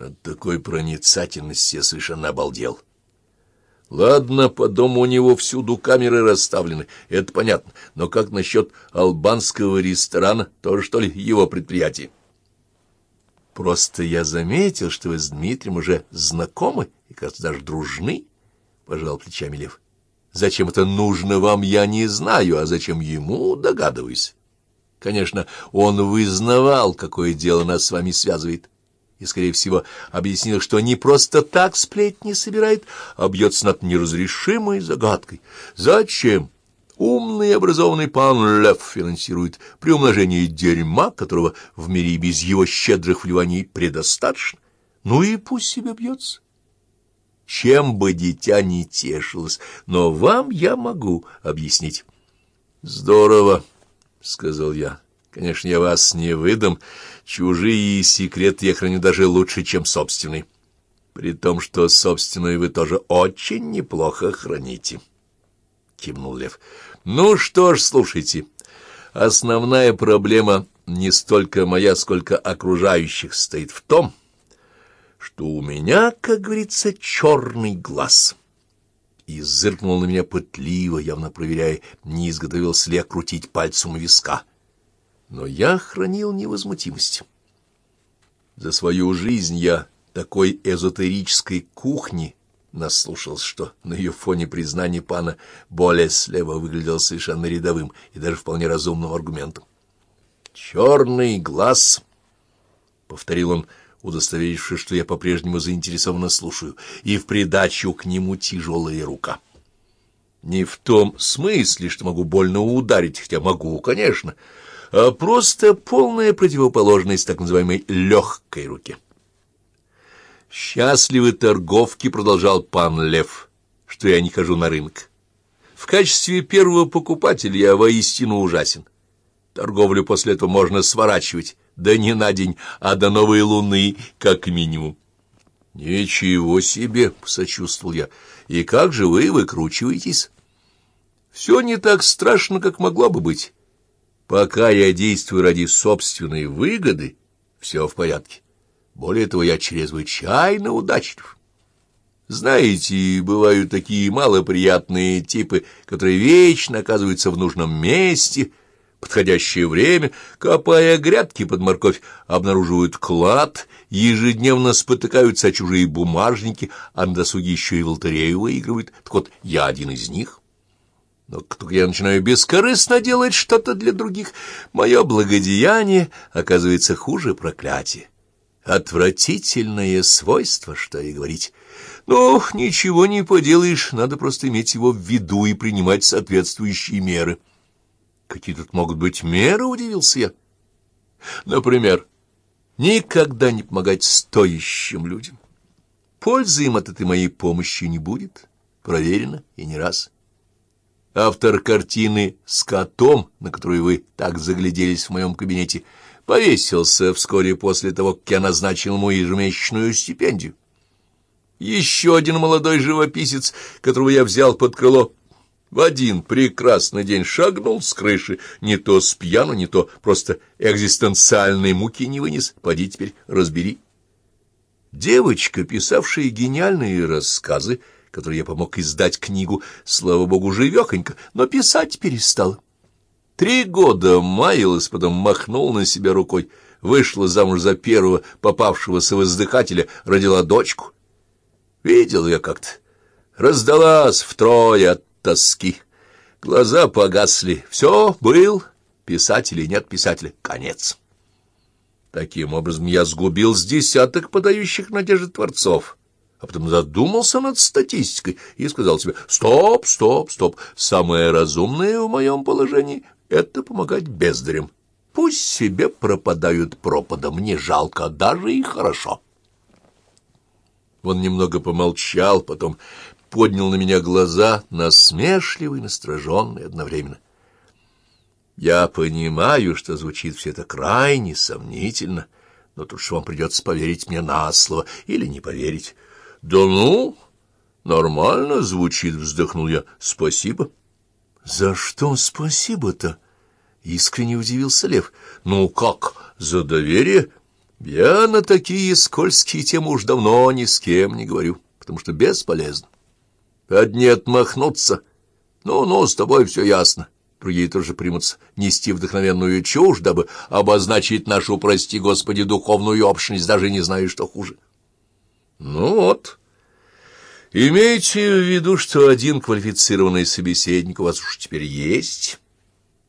От такой проницательности я совершенно обалдел. Ладно, по дому у него всюду камеры расставлены, это понятно. Но как насчет албанского ресторана? Тоже, что ли, его предприятие? Просто я заметил, что вы с Дмитрием уже знакомы и, кажется, даже дружны, — пожал плечами Лев. Зачем это нужно вам, я не знаю, а зачем ему, догадываюсь. Конечно, он вызнавал, какое дело нас с вами связывает и, скорее всего, объяснил, что не просто так сплетни собирает, а бьется над неразрешимой загадкой. Зачем? Умный и образованный пан Лев финансирует приумножение дерьма, которого в мире без его щедрых вливаний предостаточно. Ну и пусть себе бьется. Чем бы дитя не тешилось, но вам я могу объяснить. — Здорово, — сказал я. — Конечно, я вас не выдам, — Чужие секреты я храню даже лучше, чем собственный. При том, что собственный вы тоже очень неплохо храните. Кивнул Лев. Ну что ж, слушайте. Основная проблема не столько моя, сколько окружающих стоит в том, что у меня, как говорится, черный глаз. И зыркнул на меня пытливо, явно проверяя, не изготовился ли я крутить пальцем виска но я хранил невозмутимость. За свою жизнь я такой эзотерической кухни наслушался, что на ее фоне признание пана более слева выглядело совершенно рядовым и даже вполне разумным аргументом. «Черный глаз», — повторил он, удостоверившись, что я по-прежнему заинтересованно слушаю, и в придачу к нему тяжелая рука. Не в том смысле, что могу больно ударить, хотя могу, конечно, — а просто полная противоположность так называемой «легкой руке». Счастливы торговки, продолжал пан Лев, что я не хожу на рынок. В качестве первого покупателя я воистину ужасен. Торговлю после этого можно сворачивать, да не на день, а до новой луны, как минимум. — Ничего себе! — сочувствовал я. — И как же вы выкручиваетесь? — Все не так страшно, как могло бы быть. Пока я действую ради собственной выгоды, все в порядке. Более того, я чрезвычайно удачлив. Знаете, бывают такие малоприятные типы, которые вечно оказываются в нужном месте, подходящее время, копая грядки под морковь, обнаруживают клад, ежедневно спотыкаются о чужие бумажники, а на досуге еще и в лотерею выигрывают. Так вот, я один из них. Но как только я начинаю бескорыстно делать что-то для других, мое благодеяние оказывается хуже проклятия. Отвратительное свойство, что и говорить. Ну, ничего не поделаешь, надо просто иметь его в виду и принимать соответствующие меры. Какие тут могут быть меры, удивился я. Например, никогда не помогать стоящим людям. Пользы им от этой моей помощи не будет, проверено и не раз. Автор картины с котом, на которую вы так загляделись в моем кабинете, повесился вскоре после того, как я назначил ему ежемесячную стипендию. Еще один молодой живописец, которого я взял под крыло, в один прекрасный день шагнул с крыши, не то с пьяну, не то просто экзистенциальной муки не вынес. Поди теперь разбери. Девочка, писавшая гениальные рассказы, которой я помог издать книгу, слава богу, живехонько, но писать перестал. Три года маялась, потом махнул на себя рукой, вышла замуж за первого попавшегося воздыхателя, родила дочку. Видел я как-то, раздалась втрое от тоски. Глаза погасли, все, был, писатель и нет писателя, конец. Таким образом, я сгубил с десяток подающих надежды творцов а потом задумался над статистикой и сказал себе «Стоп, стоп, стоп, самое разумное в моем положении — это помогать бездарям. Пусть себе пропадают пропадом, не жалко, даже и хорошо». Он немного помолчал, потом поднял на меня глаза, насмешливый, настороженный одновременно. «Я понимаю, что звучит все это крайне сомнительно, но тут же вам придется поверить мне на слово или не поверить». — Да ну, нормально звучит, — вздохнул я. — Спасибо. — За что спасибо-то? — искренне удивился Лев. — Ну как, за доверие? Я на такие скользкие темы уж давно ни с кем не говорю, потому что бесполезно. Одни отмахнутся. Ну-ну, с тобой все ясно. Другие тоже примутся нести вдохновенную чушь, дабы обозначить нашу, прости господи, духовную общность, даже не знаю, что хуже. Ну вот. Имейте в виду, что один квалифицированный собеседник у вас уж теперь есть.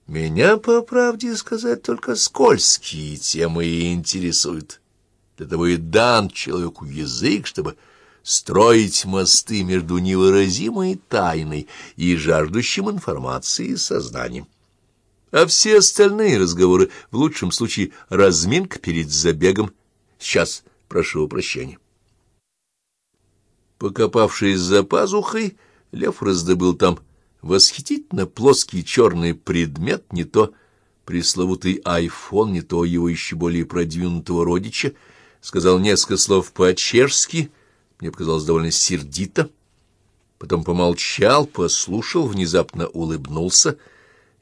Меня, по правде сказать, только скользкие темы и интересуют. Для того и дан человеку язык, чтобы строить мосты между невыразимой тайной и жаждущим информации сознанием. А все остальные разговоры, в лучшем случае, разминка перед забегом. Сейчас прошу прощения. Покопавшись за пазухой, Лев раздобыл там восхитительно плоский черный предмет, не то пресловутый айфон, не то его еще более продвинутого родича, сказал несколько слов по-чешски, мне показалось довольно сердито, потом помолчал, послушал, внезапно улыбнулся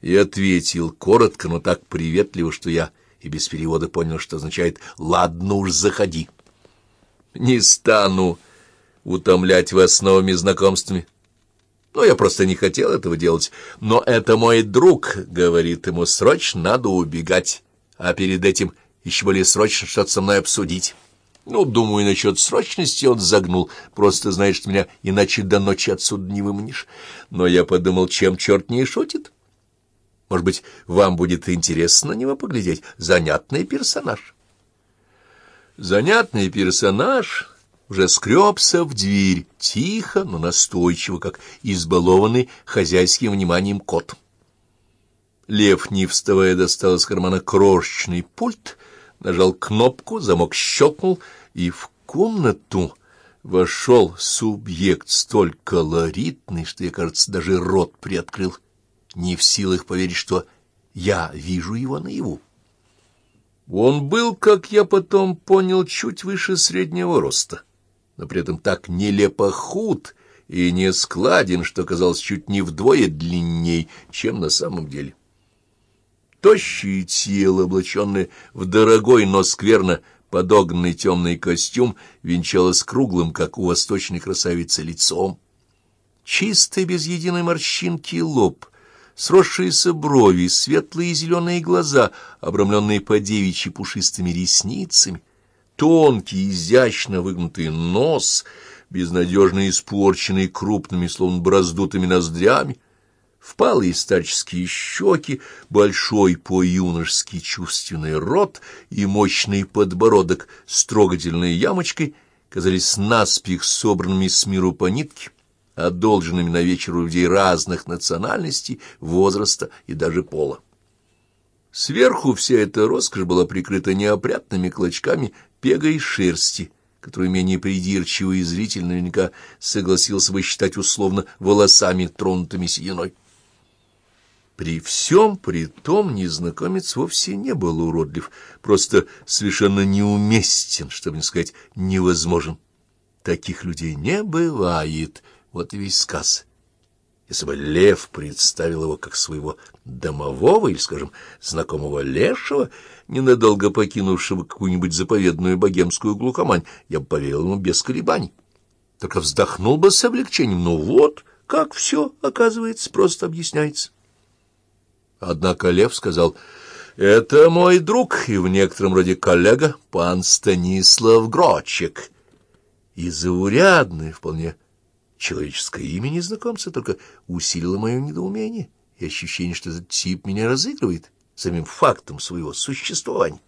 и ответил коротко, но так приветливо, что я и без перевода понял, что означает «ладно уж, заходи». «Не стану утомлять вас новыми знакомствами». Ну, я просто не хотел этого делать. Но это мой друг, — говорит ему, — срочно надо убегать, а перед этим еще более срочно что-то со мной обсудить. Ну, думаю, насчет срочности он загнул. Просто знаешь, меня иначе до ночи отсюда не выманишь. Но я подумал, чем черт не шутит. Может быть, вам будет интересно на него поглядеть. Занятный персонаж. Занятный персонаж уже скребся в дверь, тихо, но настойчиво, как избалованный хозяйским вниманием кот. Лев, не вставая, достал из кармана крошечный пульт, нажал кнопку, замок щелкнул, и в комнату вошел субъект столь колоритный, что я, кажется, даже рот приоткрыл, не в силах поверить, что я вижу его наяву. Он был, как я потом понял, чуть выше среднего роста но при этом так нелепо худ и не складен, что казалось чуть не вдвое длинней, чем на самом деле. Тощее тело, облаченное в дорогой, но скверно подогнанный темный костюм, венчалось круглым, как у восточной красавицы, лицом. Чистый, без единой морщинки лоб, сросшиеся брови, светлые зеленые глаза, обрамленные по девичьи пушистыми ресницами, тонкий, изящно выгнутый нос, безнадежно испорченный крупными, словно браздутыми ноздрями, впалые старческие щеки, большой по-юношески чувственный рот и мощный подбородок с трогательной ямочкой казались наспех собранными с миру по нитке, одолженными на вечер у людей разных национальностей, возраста и даже пола. Сверху вся эта роскошь была прикрыта неопрятными клочками пегой шерсти, которую менее придирчивый зритель наверняка согласился бы считать условно волосами, тронутыми сединой. При всем при том незнакомец вовсе не был уродлив, просто совершенно неуместен, чтобы не сказать невозможен. Таких людей не бывает, вот и весь сказ. Если бы лев представил его как своего домового или, скажем, знакомого лешего, ненадолго покинувшего какую-нибудь заповедную богемскую глухомань, я бы поверил ему без колебаний. Только вздохнул бы с облегчением. Ну вот, как все, оказывается, просто объясняется. Однако лев сказал, «Это мой друг и в некотором роде коллега, пан Станислав Грочек». И заурядный, вполне Человеческое имя незнакомца только усилило мое недоумение и ощущение, что этот тип меня разыгрывает самим фактом своего существования.